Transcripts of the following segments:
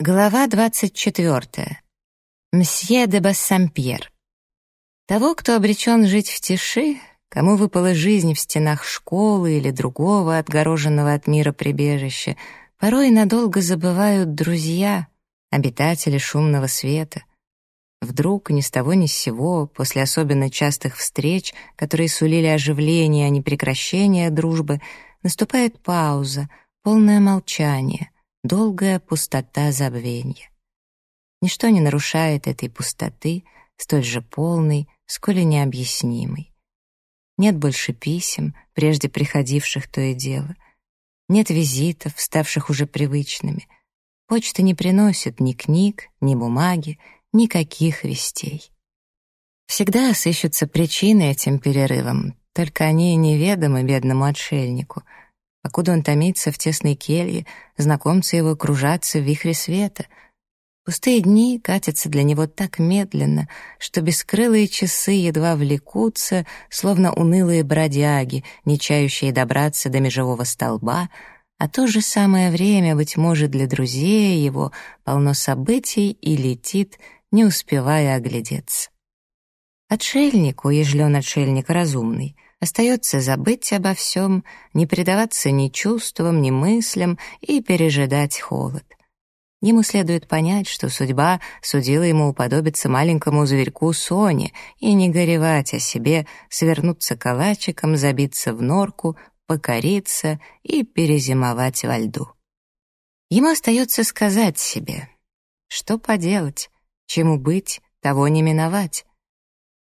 Глава 24. Мсье де Бассампьер. Того, кто обречен жить в тиши, кому выпала жизнь в стенах школы или другого отгороженного от мира прибежища, порой надолго забывают друзья, обитатели шумного света. Вдруг, ни с того ни с сего, после особенно частых встреч, которые сулили оживление, а не прекращение дружбы, наступает пауза, полное молчание долгая пустота забвения. Ничто не нарушает этой пустоты, столь же полной, сколь и необъяснимой. Нет больше писем, прежде приходивших то и дело. Нет визитов, ставших уже привычными. Почта не приносит ни книг, ни бумаги, никаких вестей. Всегда сыщутся причины этим перерывам, только они неведомы бедному отшельнику — Покуда он томится в тесной келье, знакомцы его кружатся в вихре света. Пустые дни катятся для него так медленно, что бескрылые часы едва влекутся, словно унылые бродяги, не чающие добраться до межевого столба, а то же самое время, быть может, для друзей его полно событий и летит, не успевая оглядеться. Отшельнику, ежели он отшельник разумный, Остается забыть обо всем, не предаваться ни чувствам, ни мыслям и пережидать холод. Ему следует понять, что судьба судила ему уподобиться маленькому зверьку Соне и не горевать о себе, свернуться калачиком, забиться в норку, покориться и перезимовать во льду. Ему остается сказать себе, что поделать, чему быть, того не миновать.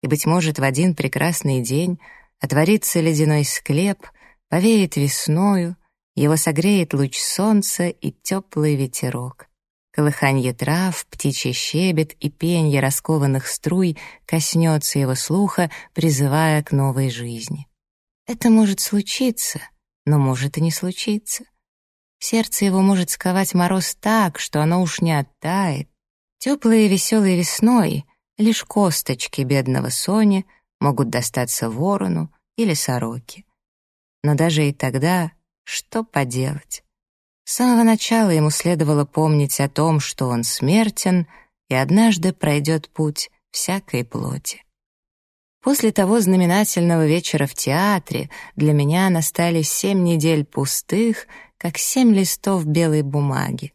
И, быть может, в один прекрасный день Отворится ледяной склеп, повеет весною, его согреет луч солнца и теплый ветерок. Колыханье трав, птичий щебет и пенье раскованных струй коснется его слуха, призывая к новой жизни. Это может случиться, но может и не случиться. Сердце его может сковать мороз так, что оно уж не оттает. Теплой и веселой весной лишь косточки бедного Сони — могут достаться ворону или сороке. Но даже и тогда что поделать? С самого начала ему следовало помнить о том, что он смертен и однажды пройдет путь всякой плоти. После того знаменательного вечера в театре для меня настали семь недель пустых, как семь листов белой бумаги.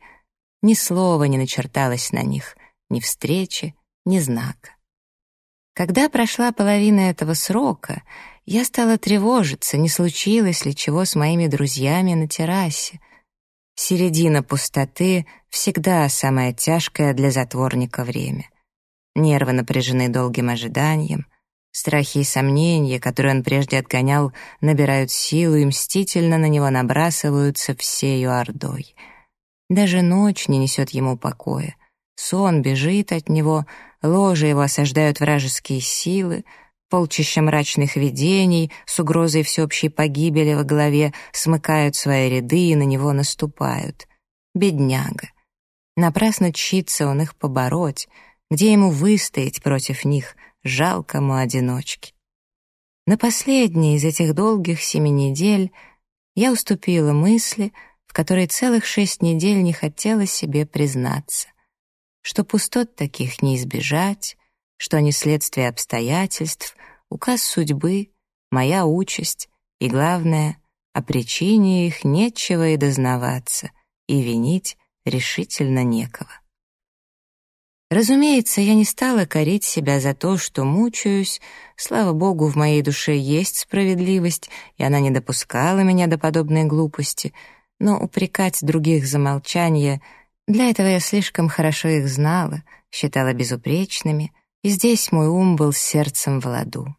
Ни слова не начерталось на них, ни встречи, ни знака. Когда прошла половина этого срока, я стала тревожиться, не случилось ли чего с моими друзьями на террасе. Середина пустоты всегда самое тяжкое для затворника время. Нервы напряжены долгим ожиданием, страхи и сомнения, которые он прежде отгонял, набирают силу и мстительно на него набрасываются всею ордой. Даже ночь не несет ему покоя. Сон бежит от него, ложе его осаждают вражеские силы, полчища мрачных видений с угрозой всеобщей погибели во главе смыкают свои ряды и на него наступают. Бедняга. Напрасно чится он их побороть, где ему выстоять против них, жалкому одиночке. На последней из этих долгих семи недель я уступила мысли, в которой целых шесть недель не хотела себе признаться что пустот таких не избежать, что они следствие обстоятельств, указ судьбы, моя участь, и, главное, о причине их нечего и дознаваться, и винить решительно некого. Разумеется, я не стала корить себя за то, что мучаюсь. Слава богу, в моей душе есть справедливость, и она не допускала меня до подобной глупости. Но упрекать других за молчание для этого я слишком хорошо их знала, считала безупречными, и здесь мой ум был сердцем в ладу.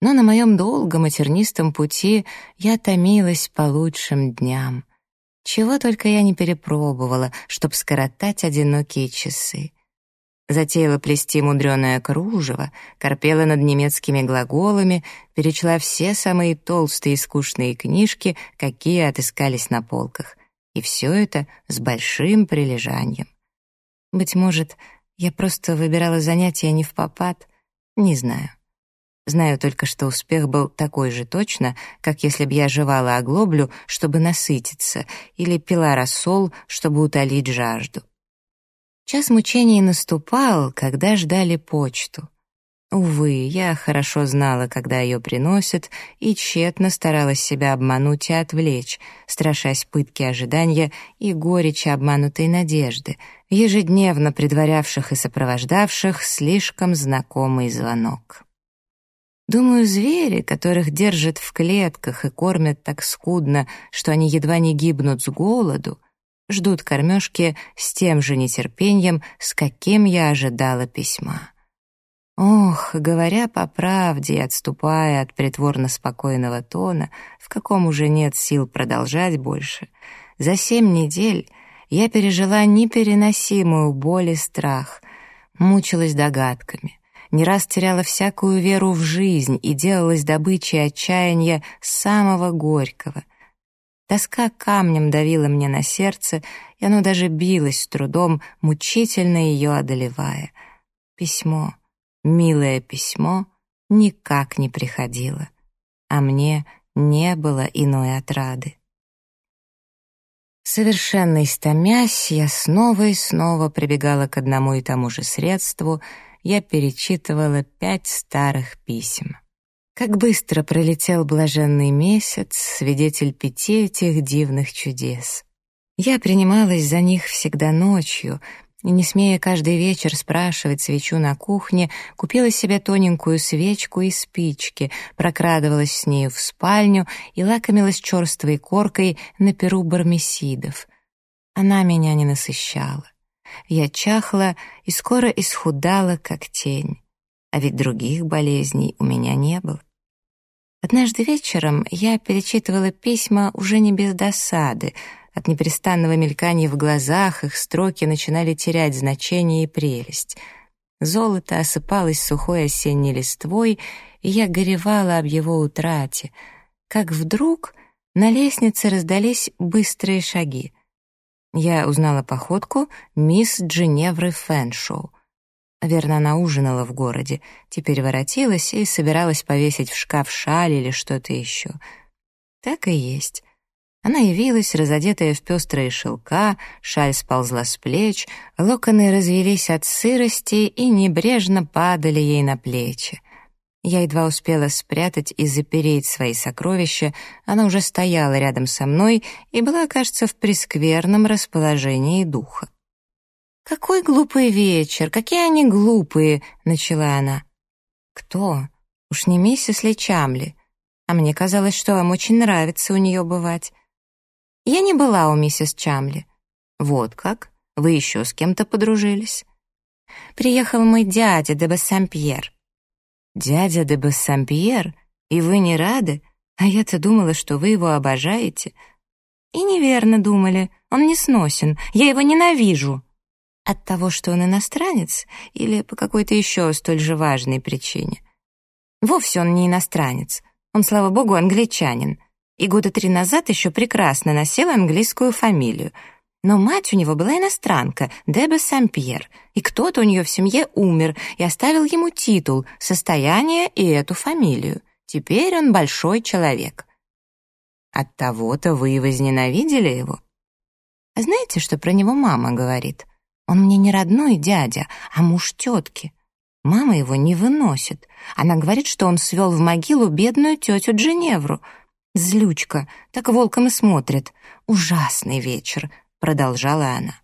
Но на моем долгом и тернистом пути я томилась по лучшим дням. Чего только я не перепробовала, чтоб скоротать одинокие часы. Затеяла плести мудреное кружево, корпела над немецкими глаголами, перечла все самые толстые и скучные книжки, какие отыскались на полках. И все это с большим прилежанием. Быть может, я просто выбирала занятия не в попад, не знаю. Знаю только, что успех был такой же точно, как если бы я жевала оглоблю, чтобы насытиться, или пила рассол, чтобы утолить жажду. Час мучений наступал, когда ждали почту. Увы, я хорошо знала, когда ее приносят, и тщетно старалась себя обмануть и отвлечь, страшась пытки ожидания и горечи обманутой надежды, ежедневно предварявших и сопровождавших слишком знакомый звонок. Думаю, звери, которых держат в клетках и кормят так скудно, что они едва не гибнут с голоду, ждут кормежки с тем же нетерпением, с каким я ожидала письма. Ох, говоря по правде и отступая от притворно спокойного тона, в каком уже нет сил продолжать больше, за семь недель я пережила непереносимую боль и страх, мучилась догадками, не раз теряла всякую веру в жизнь и делалась добычей отчаяния самого горького. Тоска камнем давила мне на сердце, и оно даже билось с трудом, мучительно ее одолевая. Письмо, милое письмо, никак не приходило, а мне не было иной отрады. Совершенно истомясь, я снова и снова прибегала к одному и тому же средству — я перечитывала пять старых писем. Как быстро пролетел блаженный месяц, свидетель пяти этих дивных чудес. Я принималась за них всегда ночью, и, не смея каждый вечер спрашивать свечу на кухне, купила себе тоненькую свечку и спички, прокрадывалась с нею в спальню и лакомилась черствой коркой на перу бармесидов. Она меня не насыщала. Я чахла и скоро исхудала, как тень. А ведь других болезней у меня не было. Однажды вечером я перечитывала письма уже не без досады. От неперестанного мелькания в глазах их строки начинали терять значение и прелесть. Золото осыпалось сухой осенней листвой, и я горевала об его утрате. Как вдруг на лестнице раздались быстрые шаги — я узнала походку мисс Дженевры Фэншоу. Верно, она ужинала в городе, теперь воротилась и собиралась повесить в шкаф шаль или что-то еще. Так и есть. Она явилась, разодетая в пестрые шелка, шаль сползла с плеч, локоны развелись от сырости и небрежно падали ей на плечи. Я едва успела спрятать и запереть свои сокровища, она уже стояла рядом со мной и была, кажется, в прескверном расположении духа. «Какой глупый вечер! Какие они глупые!» — начала она. «Кто? Уж не миссис Ли Чамли. А мне казалось, что вам очень нравится у нее бывать. Я не была у миссис Чамли. Вот как? Вы еще с кем-то подружились?» «Приехал мой дядя де Бассампьер». «Дядя де Бассампьер? И вы не рады? А я-то думала, что вы его обожаете». «И неверно думали. Он не сносен. Я его ненавижу». «От того, что он иностранец? Или по какой-то еще столь же важной причине?» «Вовсе он не иностранец. Он, слава богу, англичанин. И года три назад еще прекрасно носил английскую фамилию — но мать у него была иностранка, Деба Сампьер, и кто-то у нее в семье умер и оставил ему титул, состояние и эту фамилию. Теперь он большой человек. От того-то вы и возненавидели его? А знаете, что про него мама говорит? Он мне не родной дядя, а муж тетки. Мама его не выносит. Она говорит, что он свел в могилу бедную тетю Дженевру. Злючка, так волком и смотрит. Ужасный вечер, продолжала она.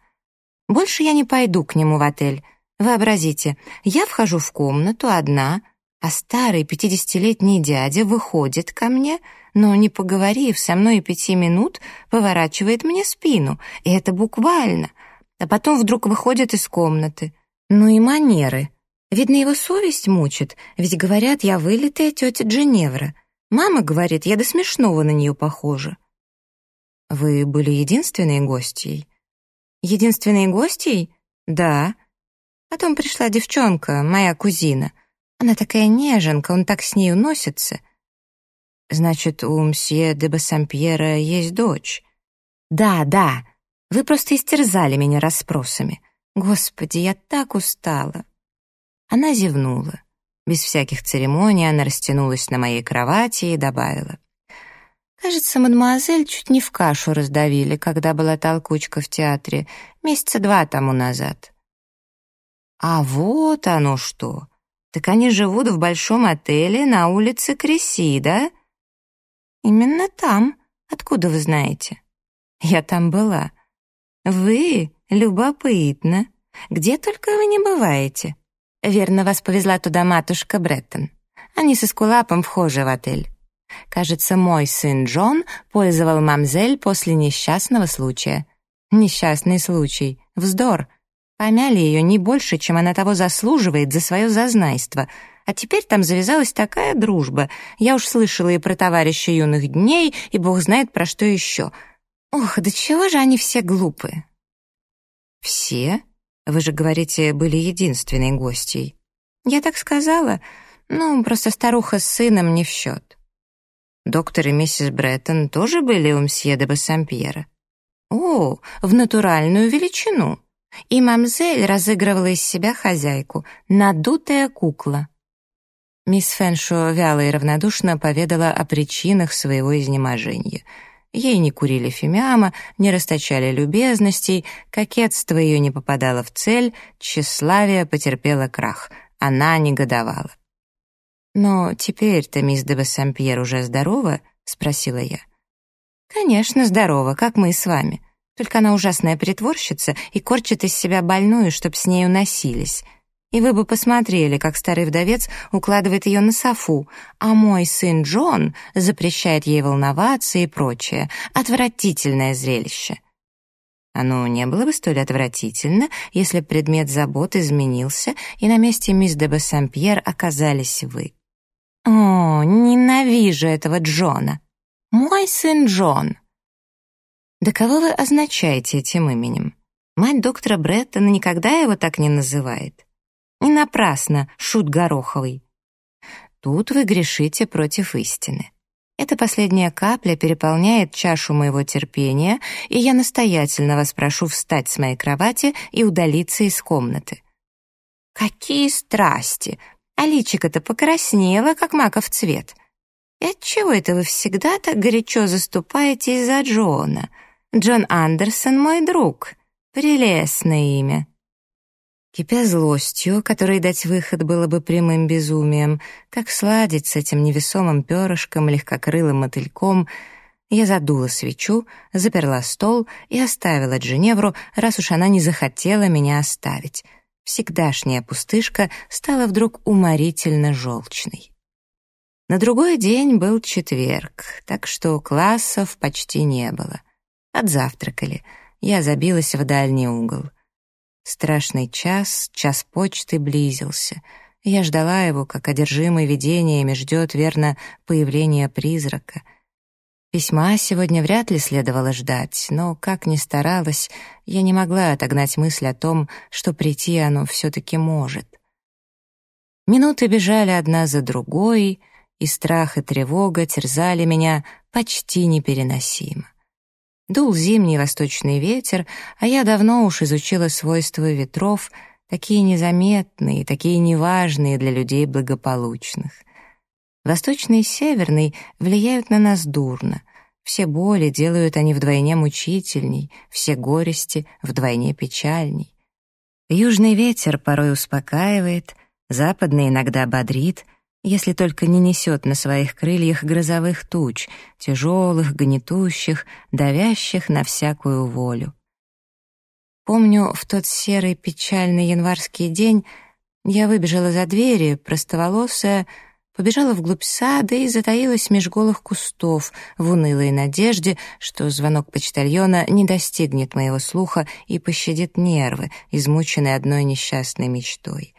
«Больше я не пойду к нему в отель. Вообразите, я вхожу в комнату одна, а старый пятидесятилетний дядя выходит ко мне, но, не поговорив со мной пяти минут, поворачивает мне спину, и это буквально, а потом вдруг выходит из комнаты. Ну и манеры. Видно, его совесть мучит, ведь, говорят, я вылитая тетя Дженевра. Мама говорит, я до смешного на нее похожа. Вы были единственной гостьей? Единственной гостьей? Да. Потом пришла девчонка, моя кузина. Она такая неженка, он так с ней уносится. Значит, у мсье де Бассампьера есть дочь? Да, да. Вы просто истерзали меня расспросами. Господи, я так устала. Она зевнула. Без всяких церемоний она растянулась на моей кровати и добавила. Кажется, мадемуазель чуть не в кашу раздавили, когда была толкучка в театре, месяца два тому назад. А вот оно что. Так они живут в большом отеле на улице Креси, да? Именно там. Откуда вы знаете? Я там была. Вы? Любопытно. Где только вы не бываете. Верно, вас повезла туда матушка Бреттон. Они с Эскулапом вхожи в отель. Кажется, мой сын Джон пользовал мамзель после несчастного случая. Несчастный случай. Вздор. Помяли ее не больше, чем она того заслуживает за свое зазнайство. А теперь там завязалась такая дружба. Я уж слышала и про товарища юных дней, и бог знает про что еще. Ох, да чего же они все глупые. Все? Вы же говорите, были единственной гостьей. Я так сказала. Ну, просто старуха с сыном не в счет. Доктор и миссис Бреттон тоже были у мсье де Бассампьера? О, в натуральную величину. И мамзель разыгрывала из себя хозяйку, надутая кукла. Мисс Фэншо вяло и равнодушно поведала о причинах своего изнеможения. Ей не курили фимиама, не расточали любезностей, кокетство ее не попадало в цель, тщеславие потерпело крах. Она негодовала. «Но теперь-то мисс де Бассампьер уже здорова?» — спросила я. «Конечно, здорова, как мы с вами. Только она ужасная притворщица и корчит из себя больную, чтоб с ней уносились. И вы бы посмотрели, как старый вдовец укладывает ее на софу, а мой сын Джон запрещает ей волноваться и прочее. Отвратительное зрелище». Оно не было бы столь отвратительно, если предмет забот изменился, и на месте мисс де Бассампьер оказались вы. О, ненавижу этого Джона. Мой сын Джон. Да кого вы означаете этим именем? Мать доктора Бреттона никогда его так не называет. Не напрасно, шут Гороховый. Тут вы грешите против истины. Эта последняя капля переполняет чашу моего терпения, и я настоятельно вас прошу встать с моей кровати и удалиться из комнаты. Какие страсти! а личико-то покраснело, как маков цвет. И отчего это вы всегда так горячо заступаете из-за Джона? Джон Андерсон мой друг. Прелестное имя. Кипя злостью, которой дать выход было бы прямым безумием, как сладить с этим невесомым перышком, легкокрылым мотыльком, я задула свечу, заперла стол и оставила Дженевру, раз уж она не захотела меня оставить — всегдашняя пустышка стала вдруг уморительно желчной. На другой день был четверг, так что классов почти не было. Отзавтракали. Я забилась в дальний угол. Страшный час, час почты близился. Я ждала его, как одержимый видениями ждет, верно, появления призрака — Письма сегодня вряд ли следовало ждать, но, как ни старалась, я не могла отогнать мысль о том, что прийти оно все-таки может. Минуты бежали одна за другой, и страх и тревога терзали меня почти непереносимо. Дул зимний восточный ветер, а я давно уж изучила свойства ветров, такие незаметные, такие неважные для людей благополучных. Восточный и северный влияют на нас дурно. Все боли делают они вдвойне мучительней, все горести вдвойне печальней. Южный ветер порой успокаивает, западный иногда бодрит, если только не несет на своих крыльях грозовых туч, тяжелых, гнетущих, давящих на всякую волю. Помню, в тот серый печальный январский день я выбежала за двери, простоволосая, побежала вглубь сада и затаилась меж голых кустов в унылой надежде, что звонок почтальона не достигнет моего слуха и пощадит нервы, измученные одной несчастной мечтой.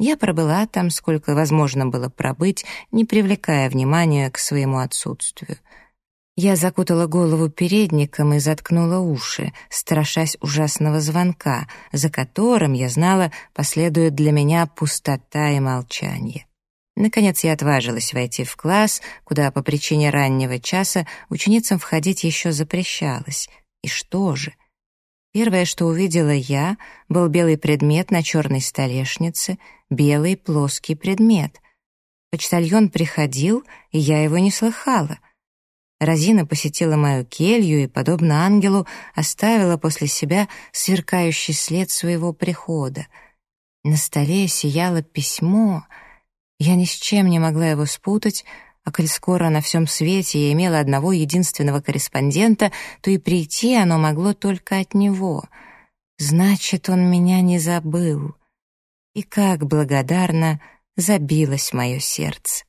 Я пробыла там, сколько возможно было пробыть, не привлекая внимания к своему отсутствию. Я закутала голову передником и заткнула уши, страшась ужасного звонка, за которым, я знала, последует для меня пустота и молчание. Наконец я отважилась войти в класс, куда по причине раннего часа ученицам входить еще запрещалось. И что же? Первое, что увидела я, был белый предмет на черной столешнице, белый плоский предмет. Почтальон приходил, и я его не слыхала. Розина посетила мою келью и, подобно ангелу, оставила после себя сверкающий след своего прихода — На столе сияло письмо. Я ни с чем не могла его спутать, а коль скоро на всем свете я имела одного единственного корреспондента, то и прийти оно могло только от него. Значит, он меня не забыл. И как благодарно забилось мое сердце.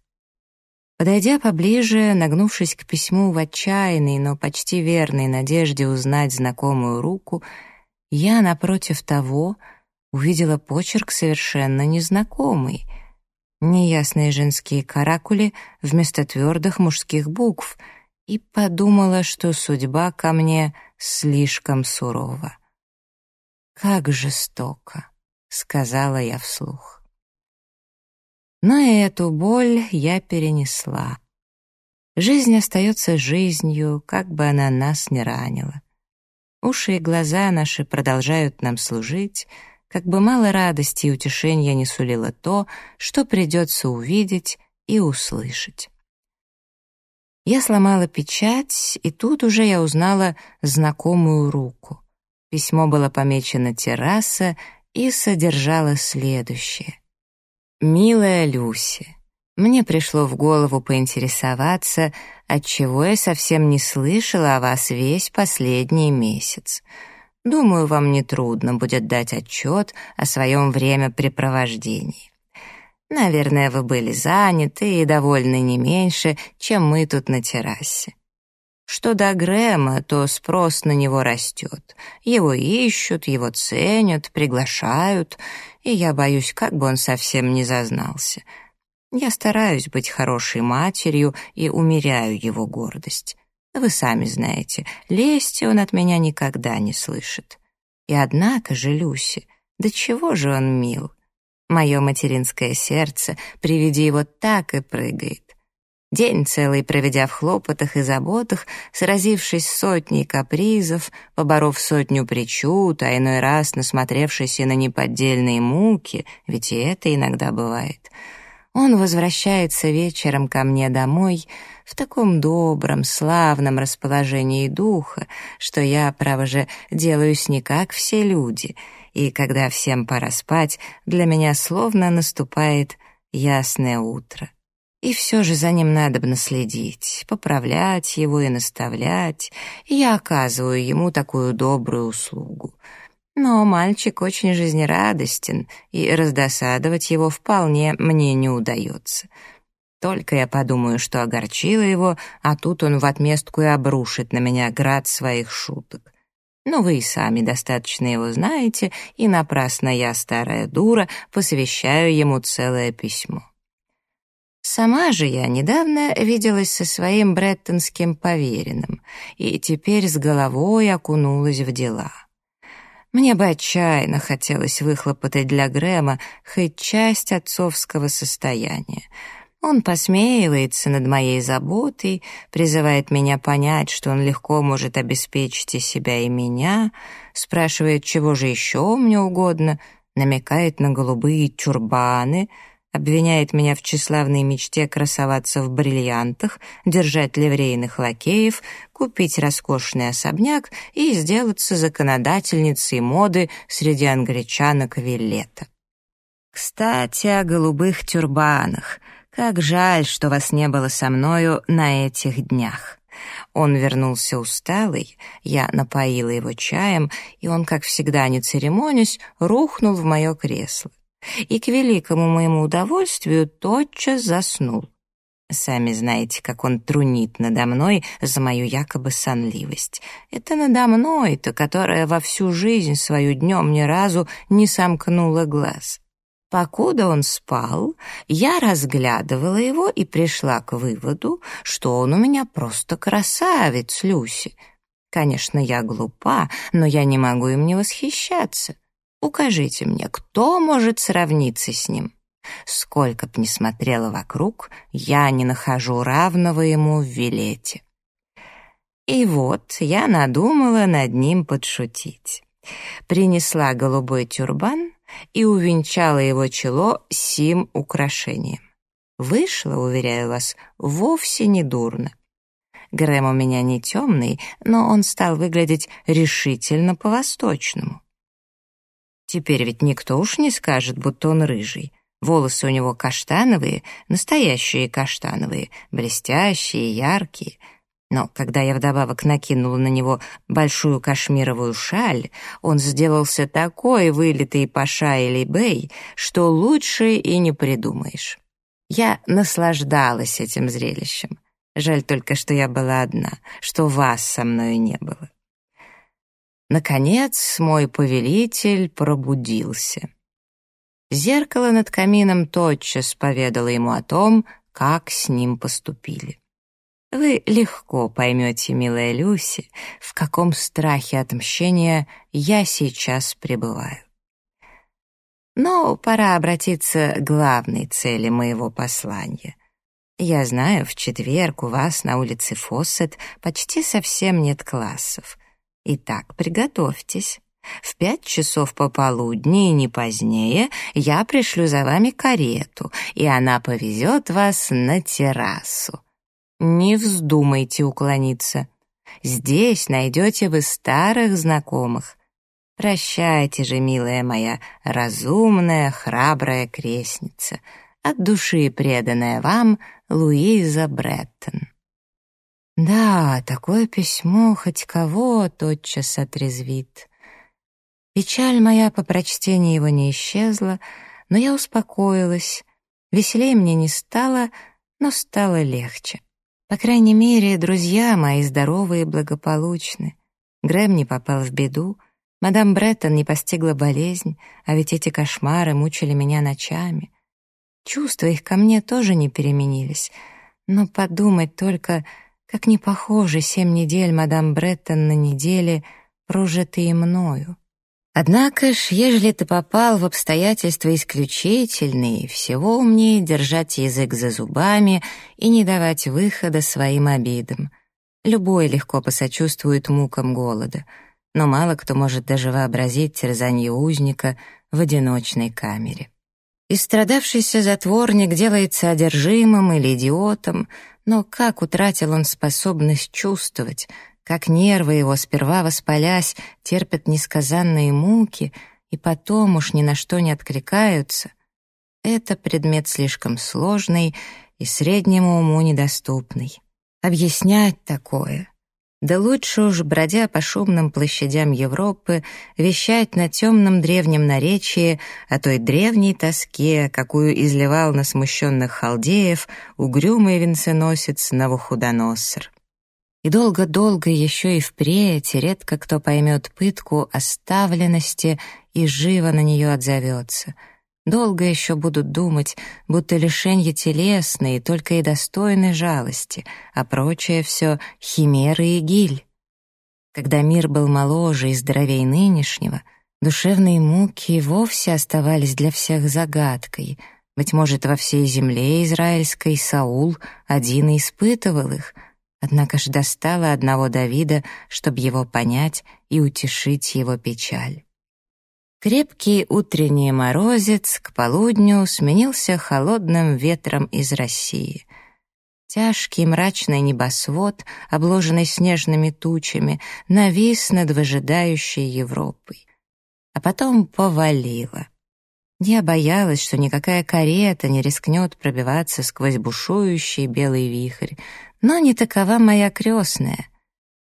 Подойдя поближе, нагнувшись к письму в отчаянной, но почти верной надежде узнать знакомую руку, я, напротив того, увидела почерк совершенно незнакомый. Неясные женские каракули вместо твердых мужских букв и подумала, что судьба ко мне слишком сурова. «Как жестоко!» — сказала я вслух. Но и эту боль я перенесла. Жизнь остается жизнью, как бы она нас ни ранила. Уши и глаза наши продолжают нам служить, как бы мало радости и утешения не сулило то, что придется увидеть и услышать. Я сломала печать, и тут уже я узнала знакомую руку. Письмо было помечено «Терраса» и содержало следующее. «Милая Люси, мне пришло в голову поинтересоваться, отчего я совсем не слышала о вас весь последний месяц. Думаю, вам нетрудно будет дать отчет о своем времяпрепровождении. Наверное, вы были заняты и довольны не меньше, чем мы тут на террасе. Что до Грэма, то спрос на него растет. Его ищут, его ценят, приглашают — и я боюсь, как бы он совсем не зазнался. Я стараюсь быть хорошей матерью и умеряю его гордость. Вы сами знаете, лести он от меня никогда не слышит. И однако же, Люси, до чего же он мил? Мое материнское сердце при виде его так и прыгает. День целый проведя в хлопотах и заботах, сразившись сотней капризов, поборов сотню причуд, а иной раз насмотревшись и на неподдельные муки, ведь и это иногда бывает, он возвращается вечером ко мне домой в таком добром, славном расположении духа, что я, право же, делаюсь не как все люди, и когда всем пора спать, для меня словно наступает ясное утро. И все же за ним надобно следить, поправлять его и наставлять, и я оказываю ему такую добрую услугу. Но мальчик очень жизнерадостен, и раздосадовать его вполне мне не удается. Только я подумаю, что огорчила его, а тут он в отместку и обрушит на меня град своих шуток. Но вы и сами достаточно его знаете, и напрасно я, старая дура, посвящаю ему целое письмо. Сама же я недавно виделась со своим бреттонским поверенным и теперь с головой окунулась в дела. Мне бы отчаянно хотелось выхлопотать для Грэма хоть часть отцовского состояния. Он посмеивается над моей заботой, призывает меня понять, что он легко может обеспечить и себя, и меня, спрашивает, чего же еще мне угодно, намекает на голубые тюрбаны — обвиняет меня в тщеславной мечте красоваться в бриллиантах, держать ливрейных лакеев, купить роскошный особняк и сделаться законодательницей моды среди англичанок Виллета. Кстати, о голубых тюрбанах. Как жаль, что вас не было со мною на этих днях. Он вернулся усталый, я напоила его чаем, и он, как всегда не церемонясь, рухнул в мое кресло и, к великому моему удовольствию, тотчас заснул. Сами знаете, как он трунит надо мной за мою якобы сонливость. Это надо мной-то, которая во всю жизнь свою днем ни разу не сомкнула глаз. Покуда он спал, я разглядывала его и пришла к выводу, что он у меня просто красавец, Люси. Конечно, я глупа, но я не могу им не восхищаться. Укажите мне, кто может сравниться с ним? Сколько б ни смотрела вокруг, я не нахожу равного ему в Вилете. И вот я надумала над ним подшутить. Принесла голубой тюрбан и увенчала его чело сим украшением. Вышло, уверяю вас, вовсе не дурно. Грэм у меня не темный, но он стал выглядеть решительно по-восточному. Теперь ведь никто уж не скажет, будто он рыжий. Волосы у него каштановые, настоящие каштановые, блестящие, яркие. Но когда я вдобавок накинула на него большую кашмировую шаль, он сделался такой вылитый паша или бей, что лучше и не придумаешь. Я наслаждалась этим зрелищем. Жаль только, что я была одна, что вас со мной не было. Наконец мой повелитель пробудился. Зеркало над камином тотчас поведало ему о том, как с ним поступили. Вы легко поймете, милая Люси, в каком страхе отмщения я сейчас пребываю. Но пора обратиться к главной цели моего послания. Я знаю, в четверг у вас на улице Фоссет почти совсем нет классов. Итак, приготовьтесь. В пять часов пополудни и не позднее я пришлю за вами карету, и она повезет вас на террасу. Не вздумайте уклониться. Здесь найдете вы старых знакомых. Прощайте же, милая моя, разумная, храбрая крестница, от души преданная вам Луиза Бреттон. Да, такое письмо хоть кого тотчас отрезвит. Печаль моя по прочтении его не исчезла, но я успокоилась. Веселее мне не стало, но стало легче. По крайней мере, друзья мои здоровы и благополучны. Грэм не попал в беду, мадам Бреттон не постигла болезнь, а ведь эти кошмары мучили меня ночами. Чувства их ко мне тоже не переменились, но подумать только, как не похожи семь недель мадам Бреттон на недели, прожитые мною. Однако ж, ежели ты попал в обстоятельства исключительные, всего умнее держать язык за зубами и не давать выхода своим обидам. Любой легко посочувствует мукам голода, но мало кто может даже вообразить терзание узника в одиночной камере. Истрадавшийся затворник делается одержимым или идиотом, но как утратил он способность чувствовать — как нервы его, сперва воспалясь, терпят несказанные муки и потом уж ни на что не откликаются, это предмет слишком сложный и среднему уму недоступный. Объяснять такое — да лучше уж, бродя по шумным площадям Европы, вещать на темном древнем наречии о той древней тоске, какую изливал на смущенных халдеев угрюмый венценосец Навуходоносор. И долго-долго еще и впредь редко кто поймет пытку оставленности и живо на нее отзовется. Долго еще будут думать, будто лишенье телесные только и достойны жалости, а прочее все — химеры и гиль. Когда мир был моложе и здоровей нынешнего, душевные муки вовсе оставались для всех загадкой. Быть может, во всей земле израильской Саул один и испытывал их — Однако ж достало одного Давида, чтобы его понять и утешить его печаль. Крепкий утренний морозец к полудню сменился холодным ветром из России. Тяжкий мрачный небосвод, обложенный снежными тучами, навис над выжидающей Европой. А потом повалило. Я боялась, что никакая карета не рискнет пробиваться сквозь бушующий белый вихрь, но не такова моя крестная.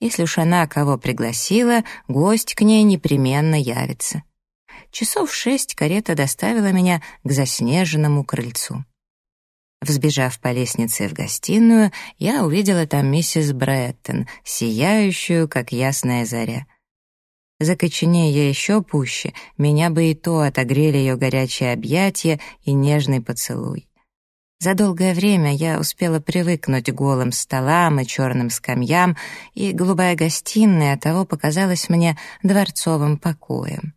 Если уж она кого пригласила, гость к ней непременно явится. Часов шесть карета доставила меня к заснеженному крыльцу. Взбежав по лестнице в гостиную, я увидела там миссис Бреттон, сияющую, как ясная заря. Закоченея я еще пуще, меня бы и то отогрели ее горячие объятия и нежный поцелуй. За долгое время я успела привыкнуть к голым столам и черным скамьям, и голубая гостиная того показалась мне дворцовым покоем.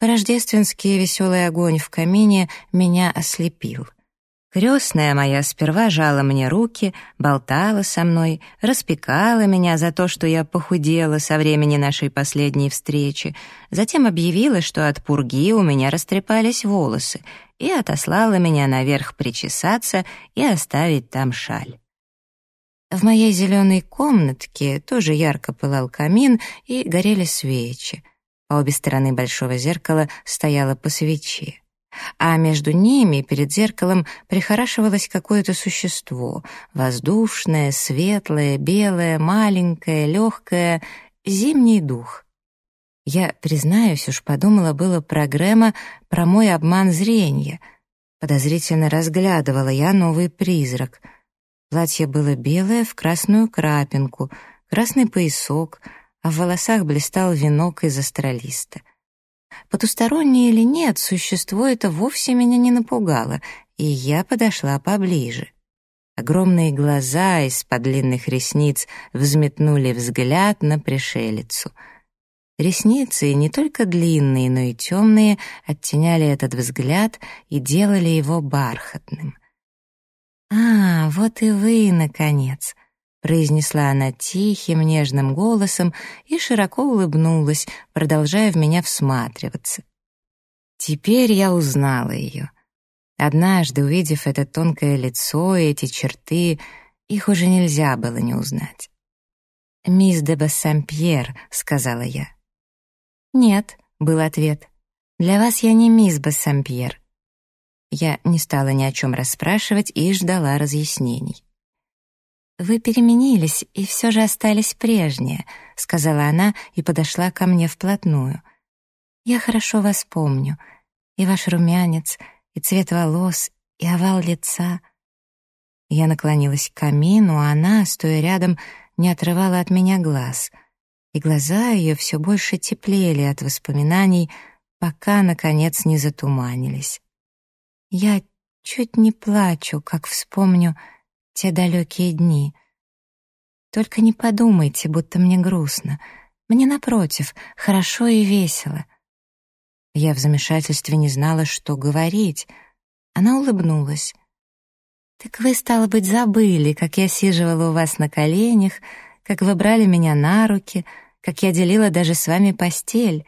Рождественский веселый огонь в камине меня ослепил. Крестная моя сперва жала мне руки, болтала со мной, распекала меня за то, что я похудела со времени нашей последней встречи, затем объявила, что от пурги у меня растрепались волосы, и отослала меня наверх причесаться и оставить там шаль. В моей зеленой комнатке тоже ярко пылал камин и горели свечи. По обе стороны большого зеркала стояло по свече. А между ними, перед зеркалом, прихорашивалось какое-то существо. Воздушное, светлое, белое, маленькое, легкое. Зимний дух. Я, признаюсь, уж подумала было про Грэма, про мой обман зрения. Подозрительно разглядывала я новый призрак. Платье было белое в красную крапинку, красный поясок, а в волосах блистал венок из астролиста. Потустороннее или нет, существо это вовсе меня не напугало, и я подошла поближе. Огромные глаза из-под длинных ресниц взметнули взгляд на пришелицу — Ресницы, не только длинные, но и темные, оттеняли этот взгляд и делали его бархатным. «А, вот и вы, наконец!» — произнесла она тихим, нежным голосом и широко улыбнулась, продолжая в меня всматриваться. Теперь я узнала ее. Однажды, увидев это тонкое лицо и эти черты, их уже нельзя было не узнать. «Мисс де Бассампьер», — сказала я. «Нет», — был ответ. «Для вас я не мисс Бассампьер». Я не стала ни о чем расспрашивать и ждала разъяснений. «Вы переменились и все же остались прежние», — сказала она и подошла ко мне вплотную. «Я хорошо вас помню. И ваш румянец, и цвет волос, и овал лица». Я наклонилась к камину, а она, стоя рядом, не отрывала от меня глаз — и глаза ее все больше теплели от воспоминаний, пока, наконец, не затуманились. Я чуть не плачу, как вспомню те далекие дни. Только не подумайте, будто мне грустно. Мне, напротив, хорошо и весело. Я в замешательстве не знала, что говорить. Она улыбнулась. «Так вы, стало быть, забыли, как я сиживала у вас на коленях, как вы брали меня на руки, как я делила даже с вами постель.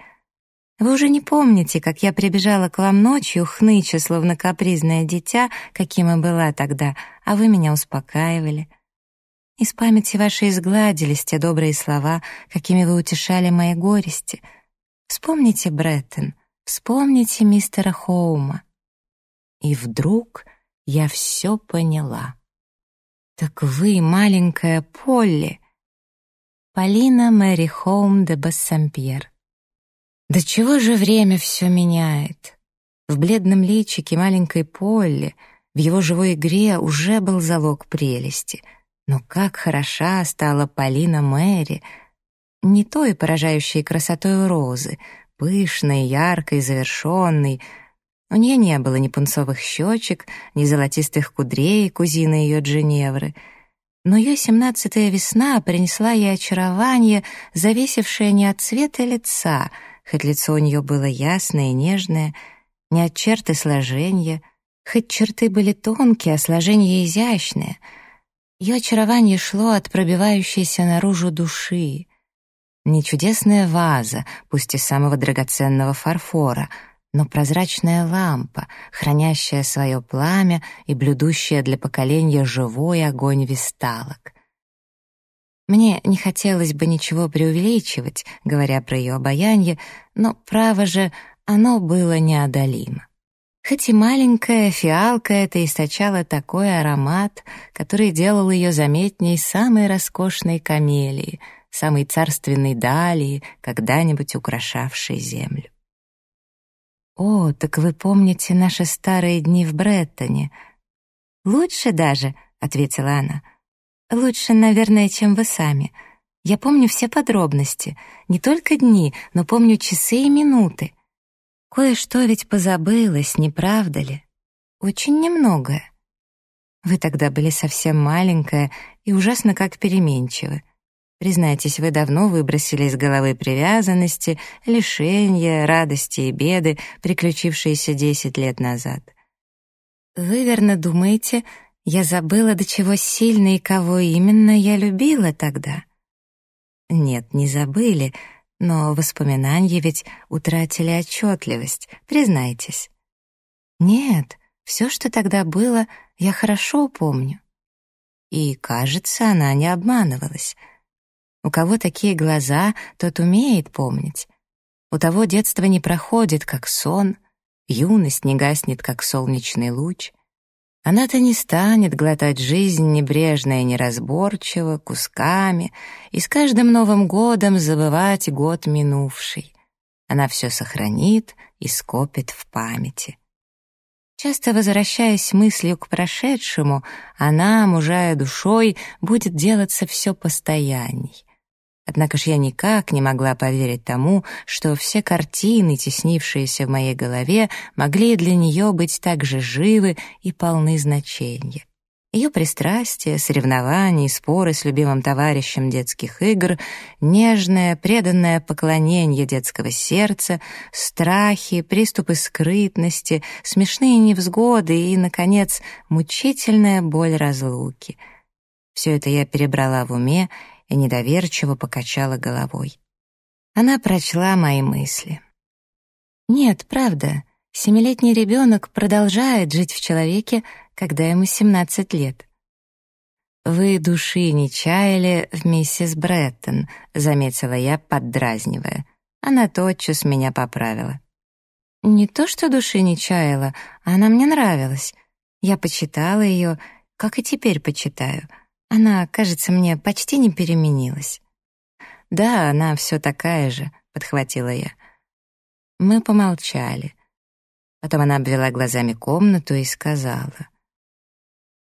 Вы уже не помните, как я прибежала к вам ночью, хныча, словно капризное дитя, каким и была тогда, а вы меня успокаивали. Из памяти вашей изгладились те добрые слова, какими вы утешали мои горести. Вспомните Бреттон, вспомните мистера Хоума. И вдруг я все поняла. «Так вы, маленькая Полли!» Полина Мэри Хоум де Бассампьер. Да чего же время все меняет? В бледном личике маленькой Полли, в его живой игре уже был залог прелести. Но как хороша стала Полина Мэри, не той поражающей красотой розы, пышной, яркой, завершенной. У нее не было ни пунцовых щечек, ни золотистых кудрей кузины ее Дженевры — но ее семнадцатая весна принесла ей очарование, зависевшее не от цвета лица, хоть лицо у нее было ясное и нежное, не от черты сложения, хоть черты были тонкие, а сложение изящное. Ее очарование шло от пробивающейся наружу души. Не чудесная ваза, пусть и самого драгоценного фарфора — но прозрачная лампа, хранящая свое пламя и блюдущая для поколения живой огонь висталок. Мне не хотелось бы ничего преувеличивать, говоря про ее обаяние, но, право же, оно было неодолимо. Хоть и маленькая фиалка это источала такой аромат, который делал ее заметней самой роскошной камелии, самой царственной далии, когда-нибудь украшавшей землю. «О, так вы помните наши старые дни в Бреттоне?» «Лучше даже», — ответила она. «Лучше, наверное, чем вы сами. Я помню все подробности, не только дни, но помню часы и минуты. Кое-что ведь позабылось, не правда ли? Очень немногое. Вы тогда были совсем маленькая и ужасно как переменчивы. Признайтесь, вы давно выбросили из головы привязанности, лишения, радости и беды, приключившиеся десять лет назад. Вы верно думаете, я забыла, до чего сильно и кого именно я любила тогда? Нет, не забыли, но воспоминания ведь утратили отчетливость, признайтесь. Нет, все, что тогда было, я хорошо помню. И, кажется, она не обманывалась — у кого такие глаза, тот умеет помнить. У того детство не проходит, как сон, юность не гаснет, как солнечный луч. Она-то не станет глотать жизнь небрежно и неразборчиво, кусками, и с каждым Новым годом забывать год минувший. Она все сохранит и скопит в памяти. Часто возвращаясь мыслью к прошедшему, она, мужая душой, будет делаться все постоянней. Однако ж я никак не могла поверить тому, что все картины, теснившиеся в моей голове, могли для нее быть так же живы и полны значения. Ее пристрастия, соревнования споры с любимым товарищем детских игр, нежное, преданное поклонение детского сердца, страхи, приступы скрытности, смешные невзгоды и, наконец, мучительная боль разлуки. Все это я перебрала в уме и недоверчиво покачала головой. Она прочла мои мысли. Нет, правда, семилетний ребенок продолжает жить в человеке, когда ему 17 лет. «Вы души не чаяли в миссис Бреттон», — заметила я, поддразнивая. Она тотчас меня поправила. «Не то, что души не чаяла, она мне нравилась. Я почитала ее, как и теперь почитаю. Она, кажется, мне почти не переменилась. Да, она все такая же, подхватила я. Мы помолчали. Потом она обвела глазами комнату и сказала: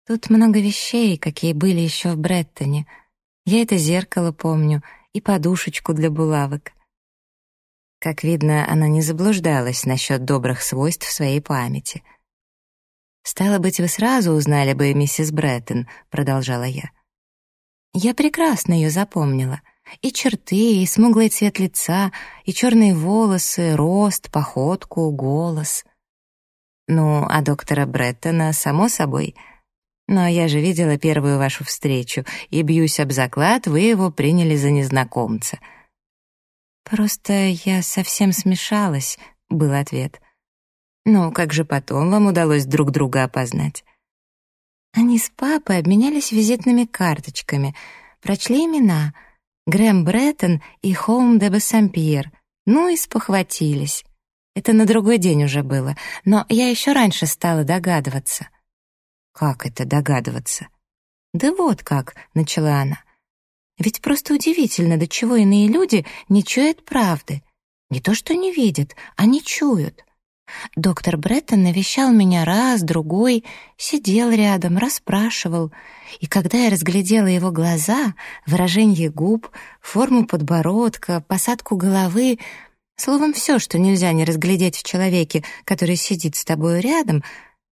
Тут много вещей, какие были еще в Бреттоне. Я это зеркало помню и подушечку для булавок. Как видно, она не заблуждалась насчет добрых свойств своей памяти — «Стало быть, вы сразу узнали бы миссис Бреттон», — продолжала я. «Я прекрасно ее запомнила. И черты, и смуглый цвет лица, и черные волосы, рост, походку, голос. Ну, а доктора Бреттона, само собой. Но я же видела первую вашу встречу, и, бьюсь об заклад, вы его приняли за незнакомца». «Просто я совсем смешалась», — был ответ. Ну, как же потом вам удалось друг друга опознать? Они с папой обменялись визитными карточками, прочли имена Грэм Бреттон и Хоум де Бассампьер, ну и спохватились. Это на другой день уже было, но я еще раньше стала догадываться. Как это догадываться? Да вот как, начала она. Ведь просто удивительно, до чего иные люди не чуют правды. Не то что не видят, они чуют. Доктор Бреттон навещал меня раз, другой, сидел рядом, расспрашивал. И когда я разглядела его глаза, выражение губ, форму подбородка, посадку головы, словом, все, что нельзя не разглядеть в человеке, который сидит с тобой рядом,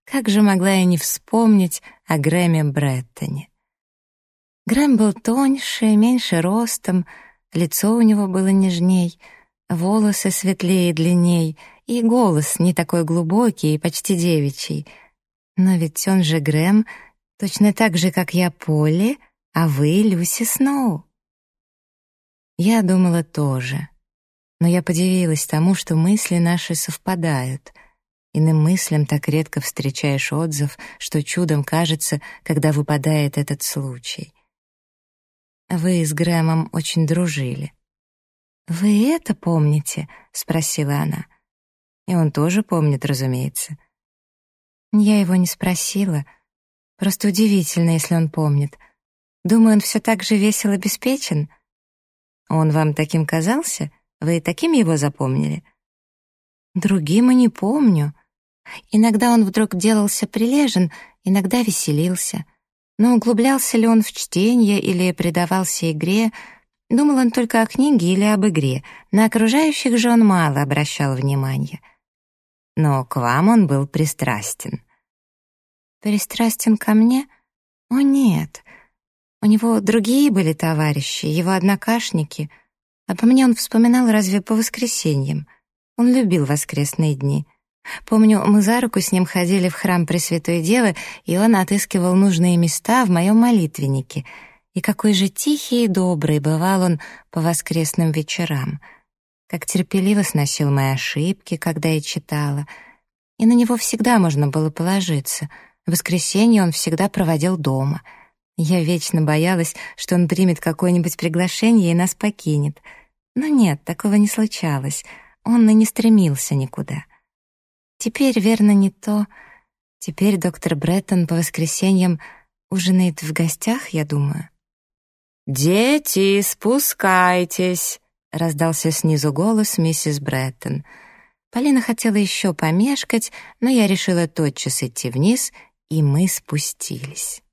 как же могла я не вспомнить о Грэме Бреттоне? Грэм был тоньше, меньше ростом, лицо у него было нежней, волосы светлее и длинней — и голос не такой глубокий и почти девичий. Но ведь он же Грэм, точно так же, как я Полли, а вы Люси Сноу. Я думала тоже, но я подивилась тому, что мысли наши совпадают. Иным мыслям так редко встречаешь отзыв, что чудом кажется, когда выпадает этот случай. Вы с Грэмом очень дружили. «Вы это помните?» — спросила она. И он тоже помнит, разумеется. Я его не спросила. Просто удивительно, если он помнит. Думаю, он все так же весел обеспечен. Он вам таким казался? Вы таким его запомнили? Другим и не помню. Иногда он вдруг делался прилежен, иногда веселился. Но углублялся ли он в чтение или предавался игре, думал он только о книге или об игре. На окружающих же он мало обращал внимания но к вам он был пристрастен. Пристрастен ко мне? О, нет. У него другие были товарищи, его однокашники. А по мне он вспоминал разве по воскресеньям. Он любил воскресные дни. Помню, мы за руку с ним ходили в храм Пресвятой Девы, и он отыскивал нужные места в моем молитвеннике. И какой же тихий и добрый бывал он по воскресным вечерам — как терпеливо сносил мои ошибки, когда я читала. И на него всегда можно было положиться. В воскресенье он всегда проводил дома. Я вечно боялась, что он примет какое-нибудь приглашение и нас покинет. Но нет, такого не случалось. он и не стремился никуда. Теперь, верно, не то. Теперь доктор Бреттон по воскресеньям ужинает в гостях, я думаю. «Дети, спускайтесь!» — раздался снизу голос миссис Бреттон. Полина хотела еще помешкать, но я решила тотчас идти вниз, и мы спустились.